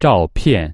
照片